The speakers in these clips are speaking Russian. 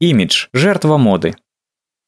Имидж – жертва моды.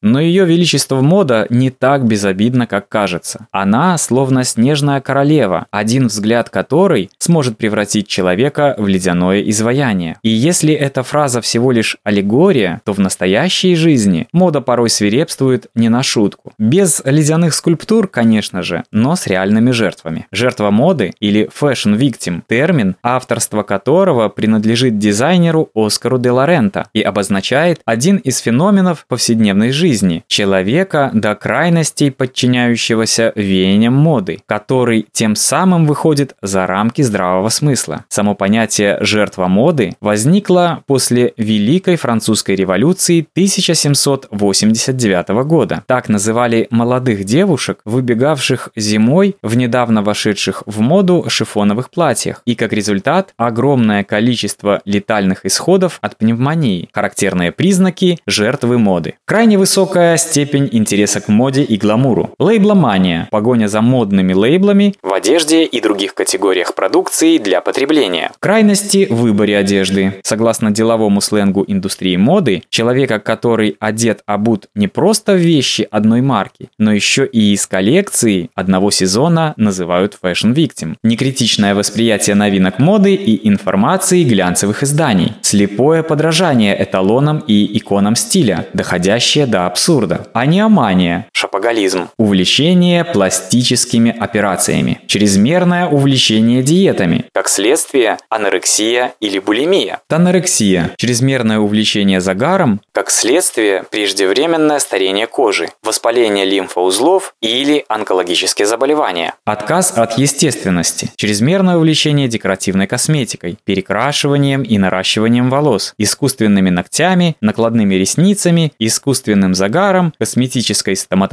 Но ее величество мода не так безобидно, как кажется. Она словно снежная королева, один взгляд которой сможет превратить человека в ледяное изваяние. И если эта фраза всего лишь аллегория, то в настоящей жизни мода порой свирепствует не на шутку. Без ледяных скульптур, конечно же, но с реальными жертвами. Жертва моды или fashion victim – термин, авторство которого принадлежит дизайнеру Оскару де Лорента и обозначает один из феноменов повседневной жизни жизни человека до крайностей подчиняющегося веяниям моды, который тем самым выходит за рамки здравого смысла. Само понятие «жертва моды» возникло после Великой Французской революции 1789 года. Так называли молодых девушек, выбегавших зимой в недавно вошедших в моду шифоновых платьях, и как результат огромное количество летальных исходов от пневмонии, характерные признаки жертвы моды. Крайне высокий высокая степень интереса к моде и гламуру. Лейбломания – погоня за модными лейблами в одежде и других категориях продукции для потребления. Крайности в выборе одежды. Согласно деловому сленгу индустрии моды, человека, который одет обут не просто в вещи одной марки, но еще и из коллекции одного сезона называют victim. Некритичное восприятие новинок моды и информации глянцевых изданий. Слепое подражание эталонам и иконам стиля, доходящее до абсурда. Аниомания – шапоголизм. Увлечение пластическими операциями. Чрезмерное увлечение диетами. Как следствие – анорексия или булимия. Тонорексия – чрезмерное увлечение загаром. Как следствие – преждевременное старение кожи, воспаление лимфоузлов или онкологические заболевания. Отказ от естественности. Чрезмерное увлечение декоративной косметикой, перекрашиванием и наращиванием волос, искусственными ногтями, накладными ресницами, искусственным загаром, косметической стоматологией,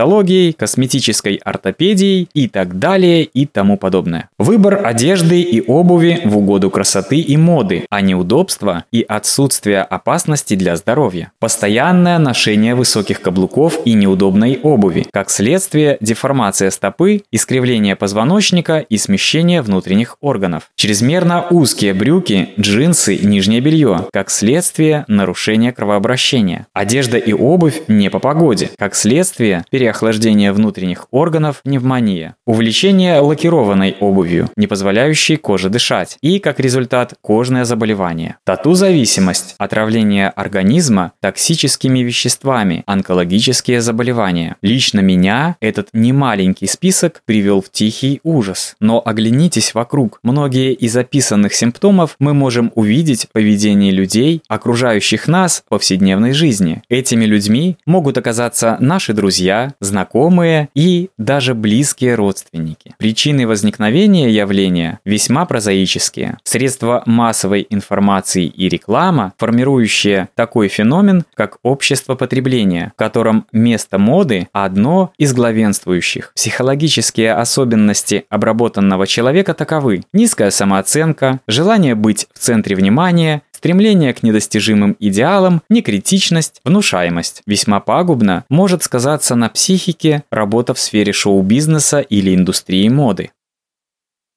косметической ортопедией и так далее и тому подобное. Выбор одежды и обуви в угоду красоты и моды, а не удобства и отсутствие опасности для здоровья. Постоянное ношение высоких каблуков и неудобной обуви. Как следствие, деформация стопы, искривление позвоночника и смещение внутренних органов. Чрезмерно узкие брюки, джинсы, нижнее белье. Как следствие, нарушение кровообращения. Одежда и обувь не по погоде. Как следствие, переохлаждение внутренних органов, пневмония. Увлечение лакированной обувью, не позволяющей коже дышать. И, как результат, кожное заболевание. Тату-зависимость, отравление организма токсическими веществами, онкологические заболевания. Лично меня этот немаленький список привел в тихий ужас. Но оглянитесь вокруг. Многие из описанных симптомов мы можем увидеть в поведении людей, окружающих нас в повседневной жизни. Этими людьми могут оказаться наши друзья, знакомые и даже близкие родственники. Причины возникновения явления весьма прозаические. Средства массовой информации и реклама, формирующие такой феномен, как общество потребления, в котором место моды одно из главенствующих. Психологические особенности обработанного человека таковы. Низкая самооценка, желание быть в центре внимания, Стремление к недостижимым идеалам, некритичность, внушаемость. Весьма пагубно может сказаться на психике работа в сфере шоу-бизнеса или индустрии моды.